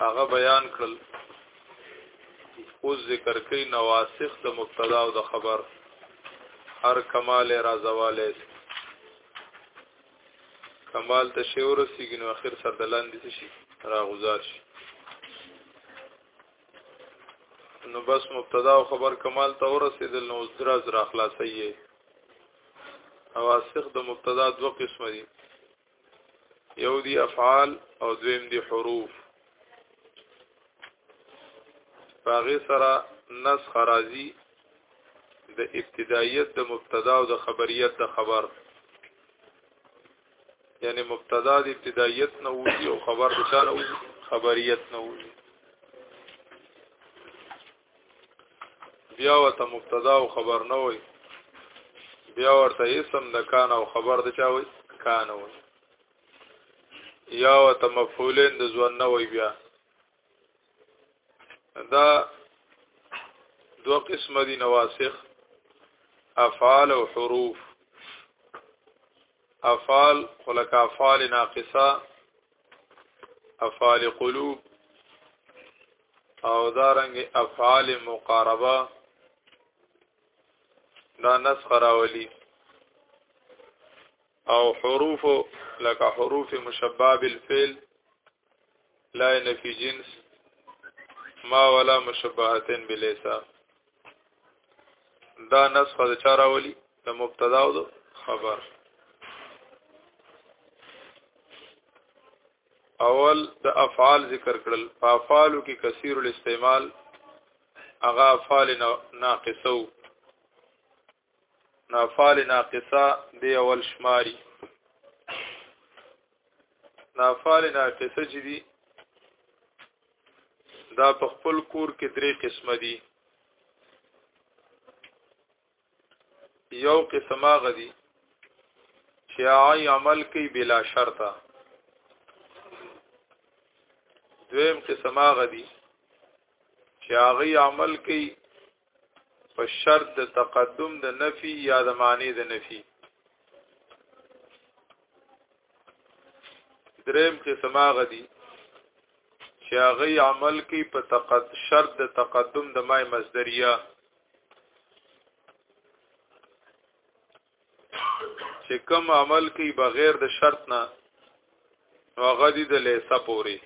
هغه بیان کړل اوس ذکر کوي نواسخ د مبتدا او د خبر هر کمال را زواله کمال ته شی ورسیږي نو اخر سر د لاندې شي را غزار شي نو بس مبتدا او خبر کمال ته ورسېدل نو اوس دراز را خلاصي او اسخ د مبتدا دوه قسم دي یو دی افعال او دویم دی حروف باغی سره نسخ راځي د ابتدایت د مبتدا او د خبریت د خبر یعنی مبتدا د ابتدایت نه وځي او خبر د چا نه وځي خبریت نه وځي بیا ورته مبتدا او خبر نه وای بیا ورته اسم د کان او خبر د چا وای کان وای یا ورته مفعولین د ځوان نه وای بیا دا دو قسم دي نواسخ افعال او حروف افعال خلق افعال ناقصه افعال قلوب او دارنګ افعال مقاربه دا نسخ راولي او حروف لکه حروف مشباب الفعل لا نفی جنس ما ولا مشبهتين بلیسا دا نسخه د چاره ولي د مبتدا او د خبر اول د افعال ذکر کړل په افعالو کې کثیر الاستعمال هغه افعال ناقصو نافعل ناقصه دی اول شماري نافعل ناقصه چې دي دا په خپل کور کې درې قسمه دي یو قسم هغه دي چې عای عمل کوي بلا شرطه دویم قسم هغه دي چې هغه عمل کوي په شرط د تقدم د نفي یا د معنی د نفي دریم قسم هغه دي چې هغه عمل کوي په تقد شرط د تقدم د مای مصدریه چې کوم عمل کوي بغیر د شرط نه نو هغه دي د لیسا پوري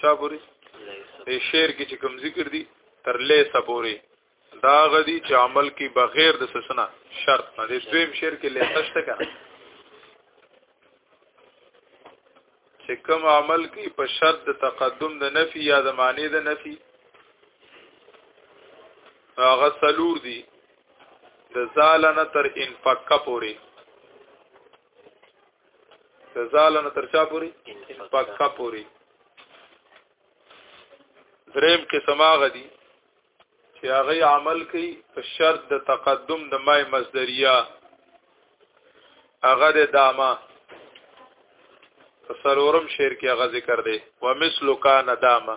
چا پوري ای شعر کې چې کوم ذکر دي تر لیسا پوري دا غدي چې عمل کوي بغیر د سسنا شرط نه دي دویم شعر کې لیسا شته کنه چې کوم عمل کوي په شرط د تقدم د نفي یا د معنی د نفي هغه سلور دي د زالنه تر انفقه پوري د زالنه تر چا پوري انفقه پوري دریم قسم هغه دي چې هغه عمل کوي په شرط د تقدم د مای مصدریه هغه د داما سرورم شعر کې هغه ذکر دی ومثل کان داما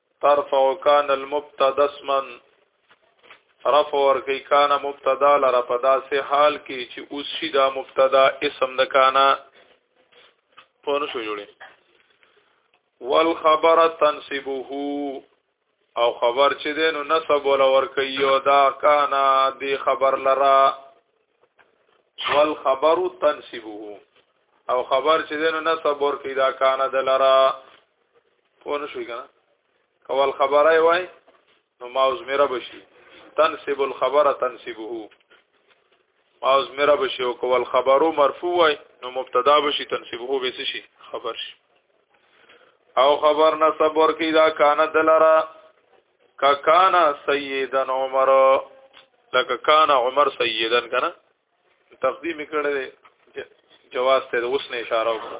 ترفع کان المبتدا اسما رفع ورکی کان مبتدا لره په داسې حال کې چې اوس شي دا مبتدا اسم د کانا په نشو جوړي والخبر تنسبه او خبر چې دین نو نسب ول ورکی یو دا کانا دی خبر لرا والخبر تنسبه او خبر چې دین نو نسب ورکی دا کانا د لرا پوه نه شوي که نه کول خبره یې وای نو ما اوس میره به شي تنسب الخبره تنسبه ما اوس میره به شي او کول خبرو مرفوع وای نو مبتدا به شي تنسبه به شي خبر شي او خبر نصب ورکی دا کان دلرا کا کان سیدن عمر لکه کان عمر سیدن کنه تقدیم کړه جواز ته اوس نه اشاره وکړه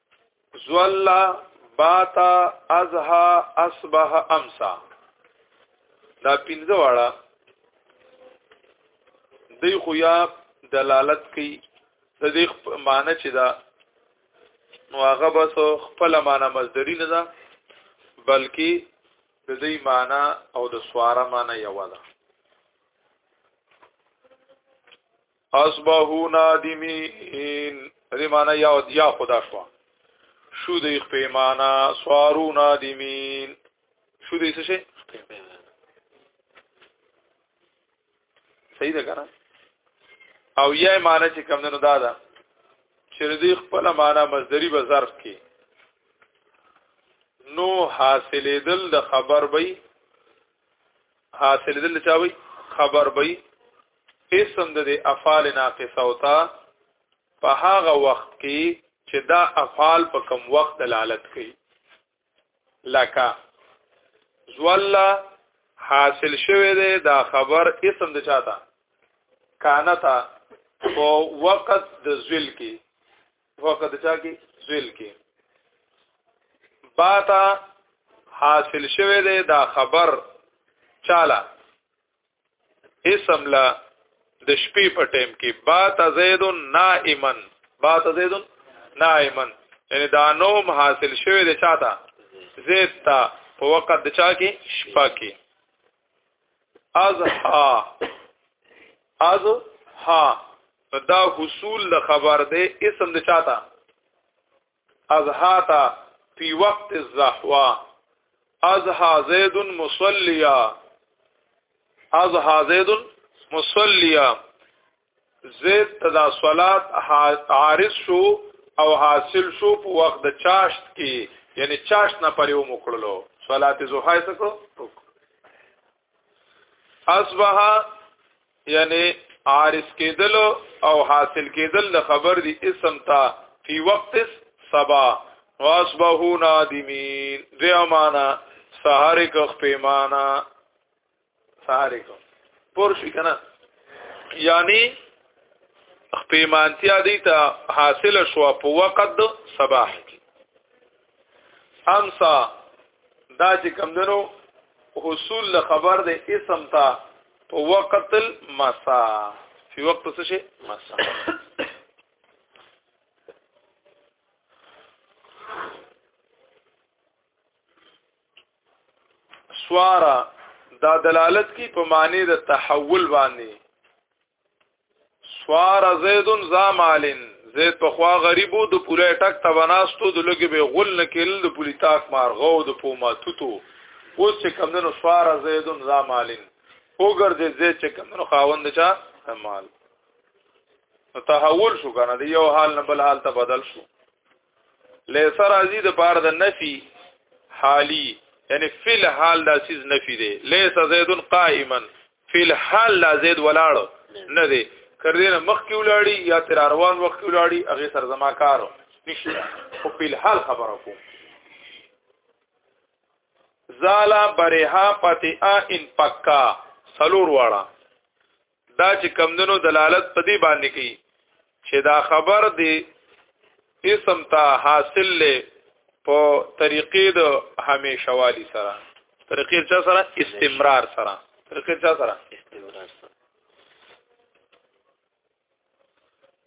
زولا باتا ازها اصبح امسا دا پنځه واړه دی خو یا دلالت کوي د دې معنی چې دا نو هغه بس خپل معنی مصدری نه ده بلکې د دې معنی او د سواره معنی یو ده اصبحو نادمین دې معنی یا یا خدا شو شو دې خپېمانه سوارو نادمین شو دې څه شي صحیح ده کنه او یا معنی چې کم نه دا ده چې دې خپل معنی مصدری به ظرف کې نو حاصلې دل د خبر به حاصل دل چاوي خبر به اسم د افعال ناقصه او تا په هغه وخت کې چې دا افعال په کم وخت دلالت کوي لکه زولا حاصل شوه دی دا خبر اسم د چاته کانتا او وقت د ذل کې فقط چا کې ذل کې باتا حاصل شوه دی دا خبر چاله اسم لا د شپې په ټیم کې باتا زید نائمن باتا زید نائمن یعنی دا نوم حاصل شوه دی چاته زید تا په وخت د چا کې شپه کې از ها از ها دا حصول د خبر دی اسم د چاته از ها تا فی وقت الزحوا از ها زید مصلیا از ها زید مصلیا زید تدا صلات عارض شو او حاصل شو په وخت د چاشت کې یعنی چاشت نه پرې و مکړلو صلات زوحه یې سکو اصبح یعنی عارض کېدل او حاصل کېدل د خبر دی اسم تا فی وقت سبا واسبحو نادمین دیو مانا سهر کخ پیمانا سهار کو پور شي کنه یعنی خپېمانتیا دي ته حاصل شو په وقت د صباح کې امسا دا چې کمندنو حصول له خبر د اسم ته په وقت المسا په وقت څه شي مسا سوارا دا دلالت کی په معنی د تحول باندې سوار زید زامالن زید په خوا غریبو د پوره ټک ته بناستو د لګي به غل نکل د پولی تاک مارغو د پوما توتو اوس چې کمندونو سوار زید زامالن اوګر دې زید چې کمندونو خاوند چا مال تحول شو کنه د یو حال نه بل حال ته بدل شو لیسر ازی د پاره د نفي حالی یعنی فی الحال دا سیز نفی دی لیس زید قائما فی الحال لا زید ولاړ نه دی کردین مخ کی ولاړی یا تر روان وخت کی ولاړی هغه سر زما کار نشته خو فی الحال خبره کوم زالا برها پتیا ان پکا سلور واړه دا چې کمندونو دلالت په دې باندې کوي چې دا خبر دی اسم ته حاصل له په طریقې د همیشه والی سره طریقې چا سره استمرار سره طریقې چا سره استمرار سره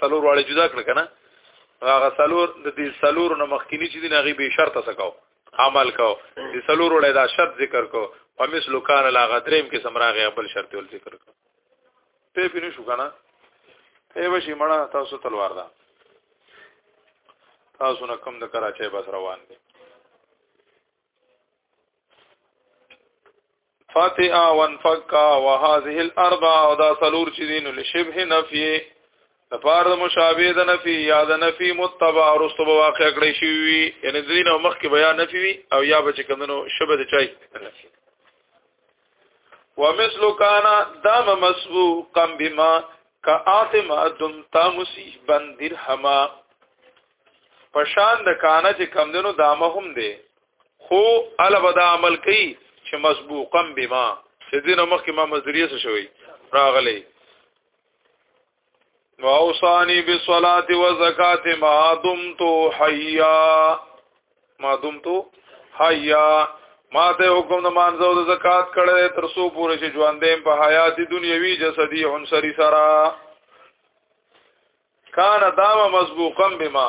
سلور واړه جدا کړ کنه هغه سلور د دې سلور نو مخکینی چې دین هغه به شرط سکاو عمل کو د سلور وړه دا شرط ذکر کو په مثلو کان لا غدریم کې سمراغه بل شرط ول ذکر کو ته پینې شو کنه ای وشي مړه تاسو تلوار ده تاسو نه کم د کراچۍ بس روان دي فاتئا وانفقا وهذه الاربع او دا سلور چې دین لشبه نفی لپاره د مشابه د نفی یا د نفی متبع رستو به واقع کړی شي یعنی د دین او مخ کې بیان نفی وي او یا به چې کمنو شبه د چای ومثل کان دام مسبوقا بما کاتم ادم تامسی بندر حما پشان د کانه چې کمندونو دامه هم دی خو الا بدا عمل کوي چې مسبوقا بما سدینه مخکې ما مزدریه څه شوی راغلی واوصانی بالصلاه والزکات ما دمت حیا ما دمت حیا ما ته حکم د مانزو د زکات کړه تر سو پورې چې ژوندې په حیات دنیوي جسدي عنصری سره کان دام مسبوقا بما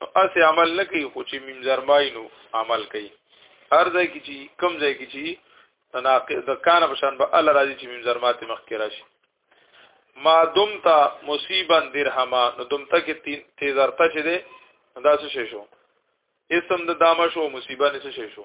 نو اسې عمل نه کوي خو چې میم زرمای نو عمل کوي هر ځای کې چې کم ځای کې چې د کان په شان به الله راځي چې میم زرمات مخ کې راشي ما دمت مصیبا درهما نو دمت کې تیزرته چې ده دا څه شو اسم د دامه شو مصیبه نه څه شو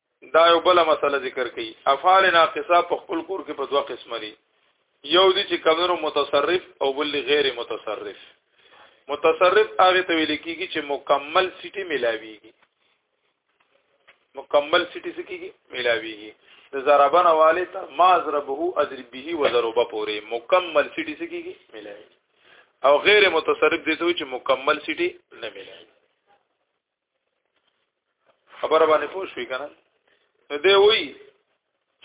دا یو بل مسله ذکر کړي افعال ناقصه په خپل کور کې په دوه قسم دي یو دي چې کمنو متصرف او بل غیر متصرف متصرف هغه ته ویل کیږي چې مکمل سټي ملاويږي مکمل سټي سکیږي ملاويږي د ضربن والي تر ما ضربه اضرب به وضرب پوري مکمل سټي سکیږي ملاويږي او غیر متصرف دي چې مکمل سټي نه ملاويږي خبره باندې پوه شوې کنه نو دی وی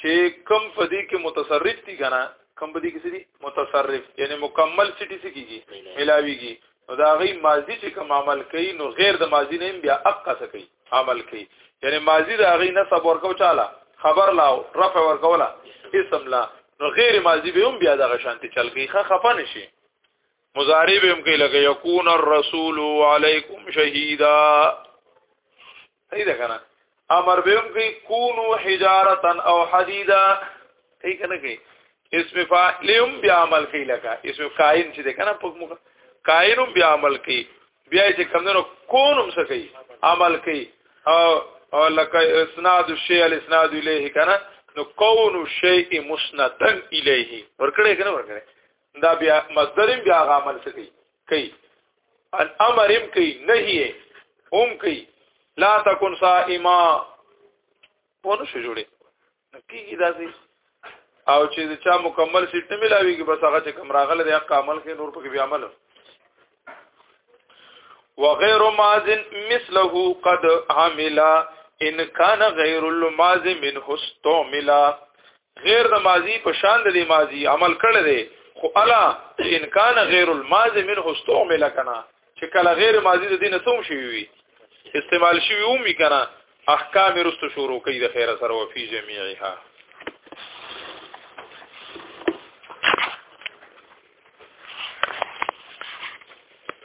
چې کم فدی کې متصرف دي کنه کم بدی کې سړي متصرف یعنی مکمل سټي سي کیږي ملاويږي نو دا غي ماضي چې کوم عمل کوي نو غیر د ماضي نه بیا اقا څه کوي عمل کوي یعنی ماضي دا غي نسب ورکو چاله خبر لا رفع ورکولا اسم لا نو غیر ماضی به هم بیا دغه شانتی چل کی خه خفه نشي مضارع به هم کوي لکه یکون الرسول علیکم شهیدا صحیح ده کنه امر به هم کوي کونو حجارتا او حدیدا صحیح کنه کوي اسم فاعل هم بیا عمل کوي لکه اسم کائن چې ده کنه په موږ کائن هم بیا عمل کوي بیا چې کمندونو کون هم څه کوي عمل کوي او لکه اسناد الشیء الاسناد الیه کنه نو کون الشیء مسندا الیه ورکړې کنه ورکړې دا بیا مصدر بیا عمل څه کوي کوي ان امر هم کوي نهي هم کوي لا تکون صائما پونه شو جوړي کیږي داسې او چې چا مکمل سیټ نه ملاويږي بس هغه چې کوم راغله د حق عمل کې نور پکې بیا عمل وغير ماز مثله قد عمل ان كان غير الماز منه استعمل غیر د ماضی په شان د ماضی عمل کړی دی خو الا ان کان غیر الماضی منه استعمل کنا چې کله غیر ماضی د دین سوم شي وي استعمال شي وي ومي کنا احکام رستو شروع کوي د خیر سره وفي جميعها